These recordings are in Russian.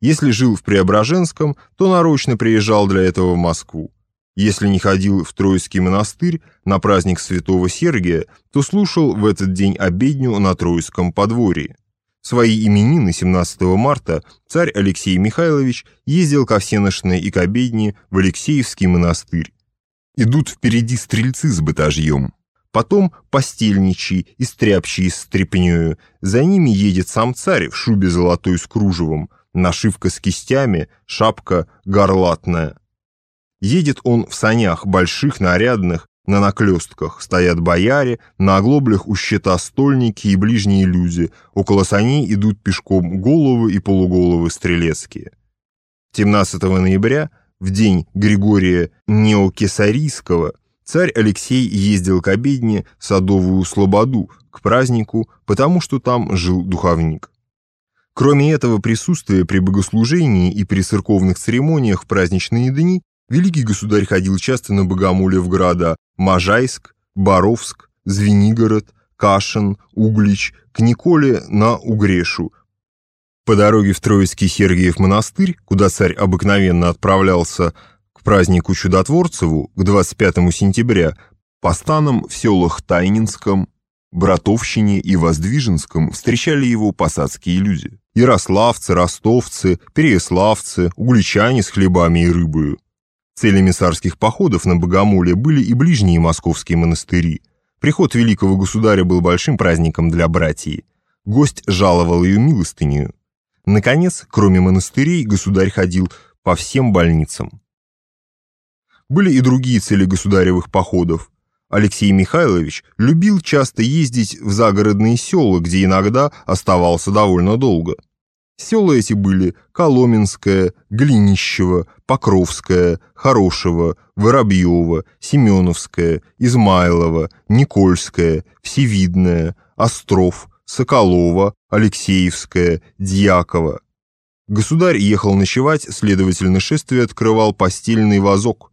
Если жил в Преображенском, то нарочно приезжал для этого в Москву. Если не ходил в Троицкий монастырь на праздник святого Сергия, то слушал в этот день обедню на Троицком подворье. Свои именины 17 марта царь Алексей Михайлович ездил ко всеношной и к обедне в Алексеевский монастырь. Идут впереди стрельцы с батажьем. Потом постельничий и стряпчий с стряпнёю. За ними едет сам царь в шубе золотой с кружевом, нашивка с кистями, шапка горлатная. Едет он в санях больших, нарядных, на наклестках стоят бояре, на оглоблях у щита стольники и ближние люди, около саней идут пешком головы и полуголовы стрелецкие. 17 ноября, в день Григория Неокесарийского, царь Алексей ездил к обедне в Садовую Слободу, к празднику, потому что там жил духовник. Кроме этого присутствия при богослужении и при церковных церемониях в праздничные дни Великий государь ходил часто на богомоле в города Можайск, Боровск, Звенигород, Кашин, Углич, к Николе на Угрешу. По дороге в Троицкий Сергиев монастырь, куда царь обыкновенно отправлялся к празднику Чудотворцеву, к 25 сентября, по станам в селах Тайнинском, Братовщине и Воздвиженском встречали его посадские люди. Ярославцы, ростовцы, переяславцы, угличане с хлебами и рыбою. Целями царских походов на Богомоле были и ближние московские монастыри. Приход великого государя был большим праздником для братьев. Гость жаловал ее милостыню. Наконец, кроме монастырей, государь ходил по всем больницам. Были и другие цели государевых походов. Алексей Михайлович любил часто ездить в загородные села, где иногда оставался довольно долго. Села эти были Коломенское, Глинищево, Покровское, Хорошево, Воробьево, Семеновское, Измайлово, Никольское, Всевидное, Остров, Соколово, Алексеевское, Дьяково. Государь ехал ночевать, следовательно, шествие открывал постельный вазок,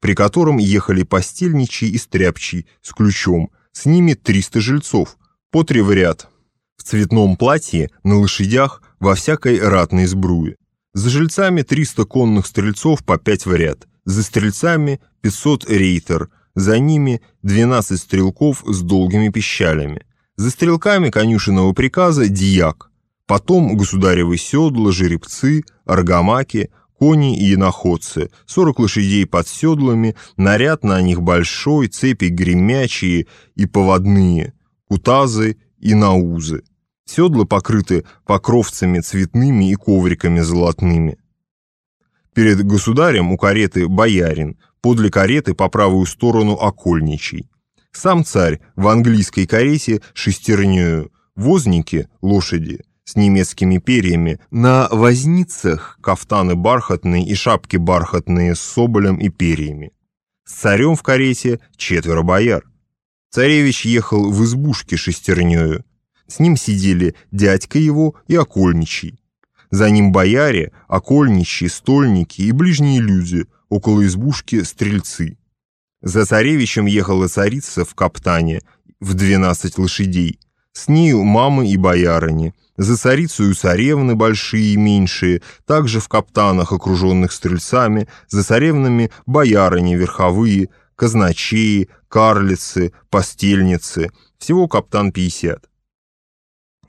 при котором ехали постельничий и стряпчий с ключом, с ними 300 жильцов, по три в ряд. В цветном платье, на лошадях, во всякой ратной сбруе. За жильцами 300 конных стрельцов по 5 в ряд, за стрельцами 500 рейтер, за ними 12 стрелков с долгими пищалями. За стрелками конюшенного приказа дьяк, потом государевы седла, жеребцы, аргамаки, кони и иноходцы, 40 лошадей под седлами, наряд на них большой, цепи гремячие и поводные, кутазы и наузы. Седла покрыты покровцами цветными и ковриками золотными. Перед государем у кареты боярин, подле кареты по правую сторону окольничий. Сам царь в английской карете шестернёю, возники, лошади, с немецкими перьями, на возницах кафтаны бархатные и шапки бархатные с соболем и перьями. С царем в карете четверо бояр. Царевич ехал в избушке шестернёю, с ним сидели дядька его и окольничий. За ним бояре, окольничьи, стольники и ближние люди, около избушки стрельцы. За царевичем ехала царица в каптане в двенадцать лошадей. С нею мамы и боярыни. За царицу и царевны большие и меньшие, также в каптанах, окруженных стрельцами, за царевнами боярыни верховые, казначеи, карлицы, постельницы, всего каптан пятьдесят.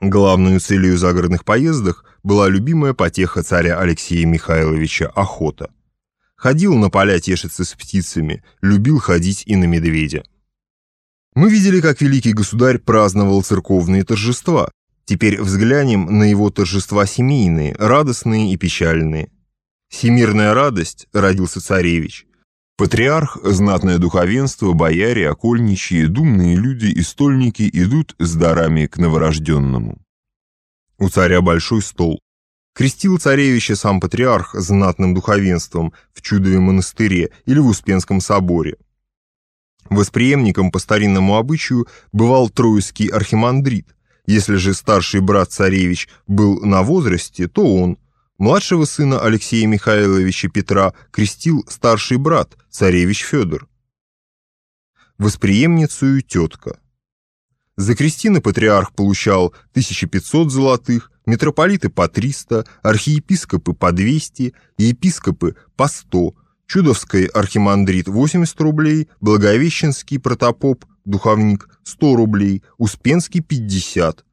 Главной целью загородных поездок была любимая потеха царя Алексея Михайловича – охота. Ходил на поля тешиться с птицами, любил ходить и на медведя. Мы видели, как великий государь праздновал церковные торжества. Теперь взглянем на его торжества семейные, радостные и печальные. Всемирная радость родился царевич. Патриарх, знатное духовенство, бояре, окольничьи, думные люди и стольники идут с дарами к новорожденному. У царя большой стол. Крестил царевича сам патриарх знатным духовенством в Чудове монастыре или в Успенском соборе. Восприемником по старинному обычаю бывал троицкий архимандрит. Если же старший брат царевич был на возрасте, то он – Младшего сына Алексея Михайловича Петра крестил старший брат, царевич Федор. Восприемницу тетка. За крестины патриарх получал 1500 золотых, митрополиты по 300, архиепископы по 200, епископы по 100, Чудовский архимандрит 80 рублей, Благовещенский протопоп, духовник 100 рублей, Успенский 50,